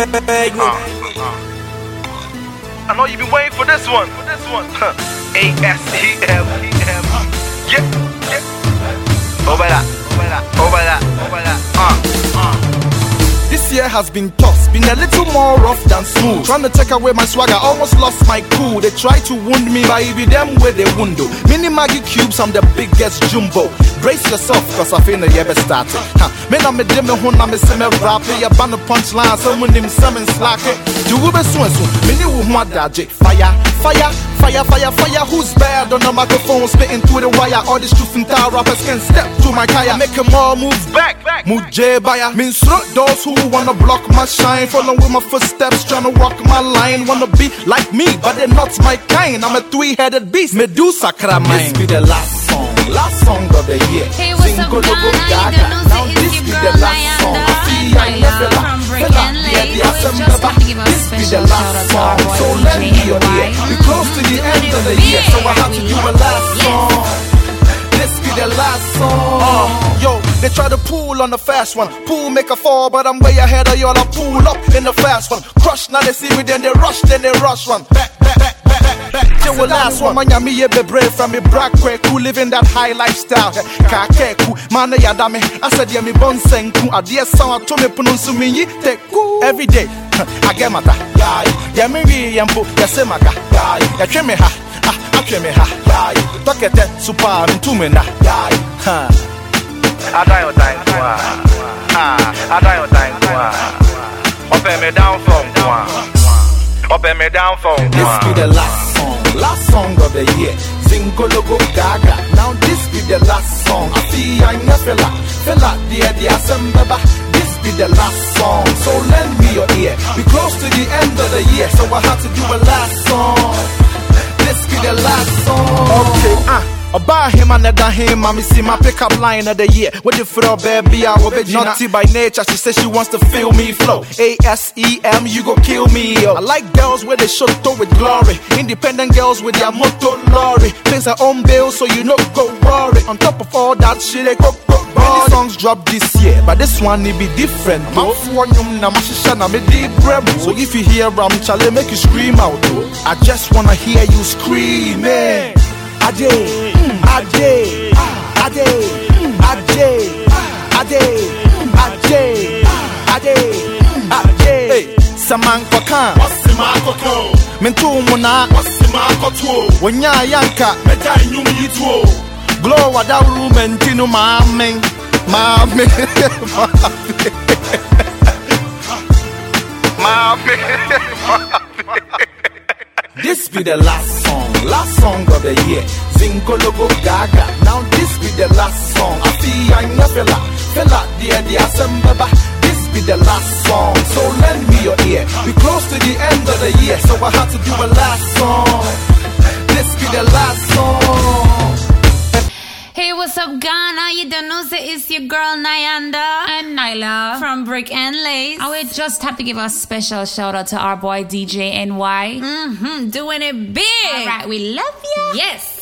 I know you've been waiting for this one. For this one. A S E M E M. Yeah, over that, over that, over that. Year has been tough, been a little more rough than smooth. Trying to take away my swagger, almost lost my cool. They try to wound me, but it be them where they window. Mini Maggi cubes, I'm the biggest jumbo. Brace yourself, cause I feel the year started. Huh. Me na me de me hun na me se me rap ya ban the punchline, someone nim seven slack. Do we be so and so? Me ni wo ho adaje. Fire, fire, fire, fire, fire. Who's bad on the microphone, spitting through the wire? All these truth and tire rappers can step to my kaya, make them all move Back, back. Muje baya Mean throat those who wanna block my shine Follow with my footsteps tryna walk my line Wanna be like me but they're not my kind I'm a three-headed beast Medusa kra mine This be the last song Last song of the year Hey, what's up, Zingo Logo Gaga. Don't know, Now say it's this be the last song I see I Nyla never from Brick Fella, and yeah, the We just Assemble. want to give a This be the last song So lend me your NY. ear We close to the Mm, end of the year So I have to do a last song this be the last song. Uh, yo, they try to pull on the fast one. Pull make a fall, but I'm way ahead of y'all. I pull up in the fast one. Crush, now they see me, then they rush, then they rush one. Back, back, back, back. Till the last one. Man, me be brave from me black quick, who living that high lifestyle. Kakeku, man, ya dame. I said, yeah, me bon senku. A dear song, I told me, pununsu minyi, teku. Every day, I get mata. Yeah, me, yampo, yasemaka. Yeah, trim me ha. Ah, atwe me ha. Tɔkɛtɛ supa ntume na. Ha. I die your time, kwa. Ah, I die your time, kwa. Up me down from kwa. Up me down from This be the last song, last song of the year. Zingologo Gaga. Now this be the last song. I see I never fella, fella dear the assembaba. This be the last song, so lend me your ear. We close to the end of the year, so I have to do a last song. This be the last song. Okay, ah. About him and another him, I see my pickup line of the year. What the fro baby, I will be naughty by nature. She says she wants to feel me flow. A S E M, you go kill me. Yo. I like girls where they show throw with glory. Independent girls with their motor lorry. Pays her own bills, so you know go worry. On top of all that shit, they go go Many songs drop this year, but this one it be different. though. So if you hear Ram Chale, make you scream out. though. I just wanna hear you screaming. Mm, Ade, Ade, Wanya yanka, Glow This be the last song, last song of the year. Zingologo Gaga. Now this be the last song. I see I never fella, fella dear the assembaba. This be the last song, so lend me your ear. We close to the end of the year, so I have to do a last song. This be the last up, Ghana? You don't know, say it's your girl Nyanda and Nyla. from Brick and Lace. I would just have to give a special shout out to our boy DJ NY. Mm-hmm, doing it big. All right, we love you. Yes.